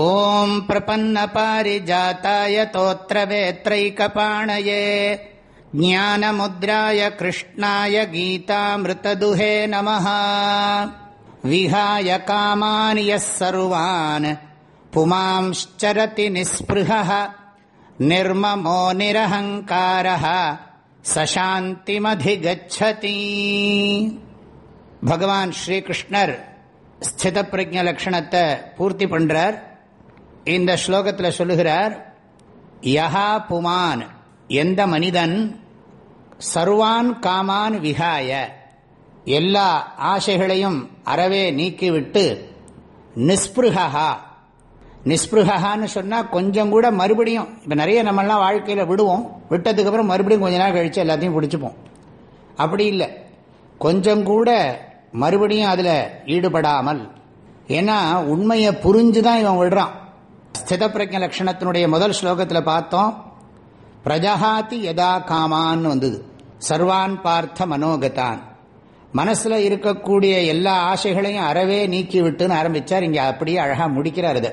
ॐ प्रपन्नपारिजाताय तोत्रवेत्रैकपाणये ज्ञानमुद्राय कृष्णाय गीतामृतदुहे नमः विहाय कामान् यः सर्वान् पुमांश्चरति निःस्पृहः निर्ममो निरहङ्कारः சசாந்திமதிகச்சதி பகவான் ஸ்ரீகிருஷ்ணர் ஸ்தித பிரஜ லட்சணத்தை பூர்த்தி பண்றார் இந்த ஸ்லோகத்தில் சொல்லுகிறார் யஹா புமான் எந்த மனிதன் சர்வான் காமான் விகாய எல்லா ஆசைகளையும் அறவே நீக்கிவிட்டு நிஸ்பிருகா நிஸ்பிருகான்னு சொன்னால் கொஞ்சம் கூட மறுபடியும் இப்போ நிறைய நம்மளாம் வாழ்க்கையில் விடுவோம் விட்டதுக்கப்புறம் மறுபடியும் கொஞ்ச நாள் கழித்து எல்லாத்தையும் பிடிச்சிப்போம். அப்படி இல்லை. கொஞ்சம் கூட மறுபடியும் அதில் ஈடுபடாமல் ஏன்னா உண்மையை புரிஞ்சு தான் இவன் விடுறான். ஸ்தித பிரஜ லட்சணத்தினுடைய முதல் ஸ்லோகத்தில் பார்த்தோம். பிரஜகாதி யதா காமான்னு வந்தது. சர்வான் பார்த்த மனோகதான். மனசில் இருக்கக்கூடிய எல்லா ஆசைகளையும் அறவே நீக்கி விட்டுன்னு ஆரம்பித்தார் இங்கே அப்படியே அழகாக முடிக்கிறார் இதை.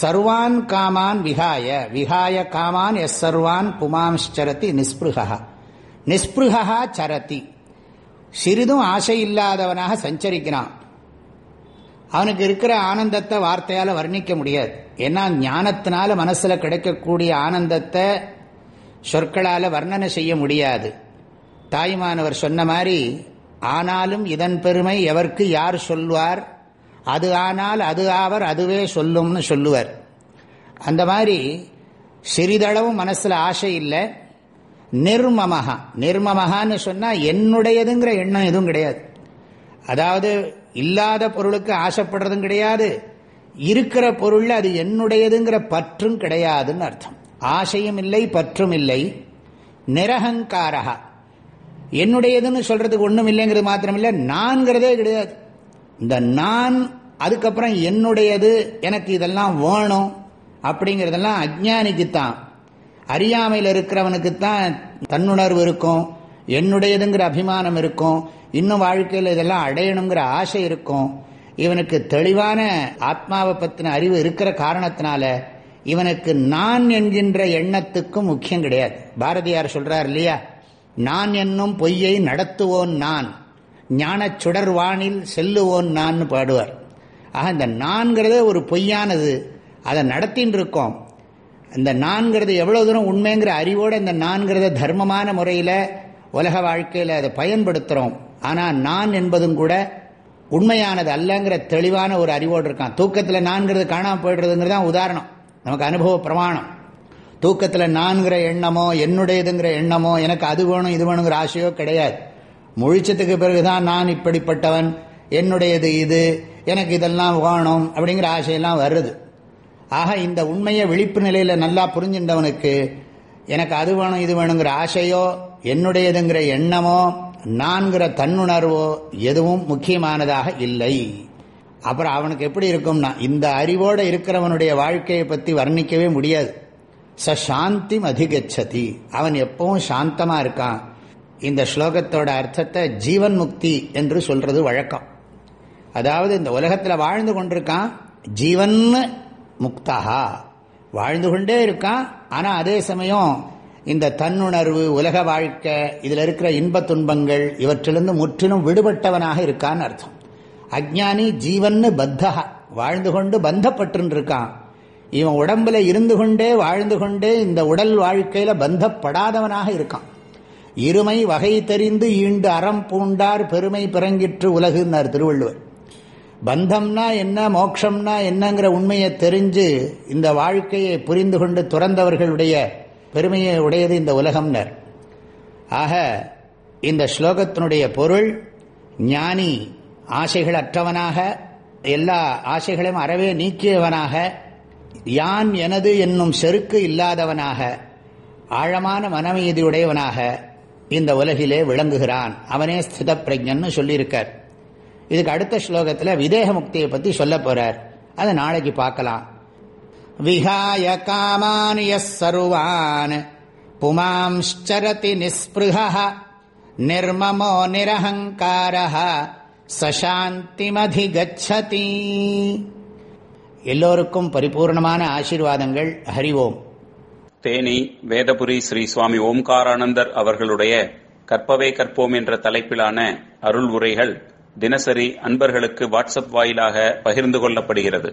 சர்வான் காமான் விகாய விகாய காமான் எஸ் சர்வான் புமாம்ச்சரதி நிஸ்பிருகா நிஸ்பிருகா சரதி. சிறிதும் ஆசை இல்லாதவனாக சஞ்சரிக்கிறான். அவனுக்கு இருக்கிற ஆனந்தத்தை வார்த்தையால் வர்ணிக்க முடியாது. ஏன்னா ஞானத்தினால மனசில் கிடைக்கக்கூடிய ஆனந்தத்தை சொற்களால் வர்ணனை செய்ய முடியாது. தாய்மானவர் சொன்ன மாதிரி ஆனாலும் இதன் பெருமை எவருக்கு யார் சொல்வார்? அது ஆனால் அது ஆவர் அதுவே சொல்லும்னு சொல்லுவார். அந்த மாதிரி சிறிதளவும் மனசில் ஆசை இல்லை. நிர்மமகா நிர்மமகான்னு சொன்னால் என்னுடையதுங்கிற எண்ணம் எதுவும் கிடையாது. அதாவது இல்லாத பொருளுக்கு ஆசைப்படுறதும் கிடையாது. இருக்கிற பொருளில் அது என்னுடையதுங்கிற பற்றும் கிடையாதுன்னு அர்த்தம். ஆசையும் இல்லை பற்றும் இல்லை. நிரகங்காரகா என்னுடையதுன்னு சொல்றதுக்கு ஒன்றும் இல்லைங்கிறது மாத்திரமில்லை நான்கிறதே கிடையாது. இந்த நான் அதுக்கப்புறம் என்னுடையது எனக்கு இதெல்லாம் வேணும் அப்படிங்கிறதெல்லாம் அஜானிக்குத்தான் அறியாமையில் இருக்கிறவனுக்குத்தான் தன்னுணர்வு இருக்கும். என்னுடையதுங்கிற அபிமானம் இருக்கும். இன்னும் வாழ்க்கையில் இதெல்லாம் அடையணுங்கிற ஆசை இருக்கும். இவனுக்கு தெளிவான ஆத்மாவை பற்றின அறிவு இருக்கிற காரணத்தினால இவனுக்கு நான் என்கின்ற எண்ணத்துக்கும் முக்கியம் கிடையாது. பாரதியார் சொல்றார் இல்லையா? நான் என்னும் பொய்யை நடத்துவோன் நான். ஞான சுடர்வானில் செல்லுவோன் நான் பாடுவார். ஆக இந்த நான்கிறத ஒரு பொய்யானது. அதை நடத்தின்னு இருக்கோம். இந்த நான்கிறது எவ்வளோ தூரம் உண்மைங்கிற அறிவோடு இந்த நான்கிறத தர்மமான முறையில் உலக வாழ்க்கையில் அதை பயன்படுத்துகிறோம் ஆனால் நான் என்பதும் கூட உண்மையானது அல்லங்கிற தெளிவான ஒரு அறிவோடு இருக்கான். தூக்கத்தில் நான்கிறது காணாமல் போய்டுறதுங்கிறது தான் உதாரணம். நமக்கு அனுபவ பிரமாணம். தூக்கத்தில் நான்கிற எண்ணமோ என்னுடையதுங்கிற எண்ணமோ எனக்கு அது வேணும் இது வேணுங்கிற ஆசையோ கிடையாது. முழிச்சத்துக்கு பிறகுதான் நான் இப்படிப்பட்டவன் என்னுடையது இது எனக்கு இதெல்லாம் வேணும் அப்படிங்கிற ஆசையெல்லாம் வருது. ஆக இந்த உண்மையை விழிப்பு நிலையில் நல்லா புரிஞ்சின்றவனுக்கு எனக்கு அது வேணும் இது வேணுங்கிற ஆசையோ என்னுடையதுங்கிற எண்ணமோ நான்கிற தன்னுணர்வோ எதுவும் முக்கியமானதாக இல்லை. அப்புறம் அவனுக்கு எப்படி இருக்கும்னா இந்த அறிவோடு இருக்கிறவனுடைய வாழ்க்கையை பற்றி வர்ணிக்கவே முடியாது. ச சாந்தி அதிகச்சதி. அவன் எப்பவும் சாந்தமாக இருக்கான். இந்த ஸ்லோகத்தோட அர்த்தத்தை ஜீவன் முக்தி என்று சொல்றது வழக்கம். அதாவது இந்த உலகத்தில் வாழ்ந்து கொண்டிருக்கான் ஜீவன் முக்தகா வாழ்ந்து கொண்டே இருக்கான் ஆனால் அதே சமயம் இந்த தன்னுணர்வு உலக வாழ்க்கை இதில் இருக்கிற இன்ப துன்பங்கள் இவற்றிலிருந்து முற்றிலும் விடுபட்டவனாக இருக்கான்னு அர்த்தம். அக்ஞானி ஜீவன்னு பத்தகா வாழ்ந்து கொண்டு பந்தப்பட்டுருக்கான் இவன் உடம்புல இருந்து கொண்டே வாழ்ந்து கொண்டே இந்த உடல் வாழ்க்கையில் பந்தப்படாதவனாக இருக்கான். இருமை வகை தெரிந்து ஈண்டு அறம் பூண்டார் பெருமை பிறங்கிற்று உலகுன்னார் திருவள்ளுவர். பந்தம்னா என்ன மோட்சம்னா என்னங்கிற உண்மையை தெரிஞ்சு இந்த வாழ்க்கையை புரிந்து கொண்டு துறந்தவர்களுடைய பெருமையை உடையது இந்த உலகம்னர். ஆக இந்த ஸ்லோகத்தினுடைய பொருள் ஞானி ஆசைகள் அற்றவனாக எல்லா ஆசைகளையும் அறவே நீக்கியவனாக யான் எனது என்னும் செருக்கு இல்லாதவனாக ஆழமான மனமீதியுடையவனாக இந்த உலகிலே விளங்குகிறான். அவனே ஸ்தித பிரஜன்னு சொல்லியிருக்கார். இதுக்கு அடுத்த ஸ்லோகத்தில் விதேக முக்தியை பற்றி சொல்ல போகிறார் அதை நாளைக்கு பார்க்கலாம். விஹாய காமான் எஸ் சர்வான். புமாம்ச்சரதி நிஸ்பிருக நிர்மமோ நிரஹங்கார சசாந்திமதிகச்சதி எல்லோருக்கும் பரிபூர்ணமான ஆசீர்வாதங்கள். ஹரிவோம் தேனி வேதபுரி ஸ்ரீ சுவாமி ஓம்காரானந்தர் அவர்களுடைய கற்பவே கற்போம் என்ற தலைப்பிலான அருள் உரைகள் தினசரி அன்பர்களுக்கு வாட்ஸ்அப் வாயிலாக பகிர்ந்து கொள்ளப்படுகிறது.